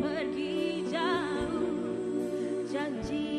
pergi jauh. Janji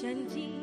真经。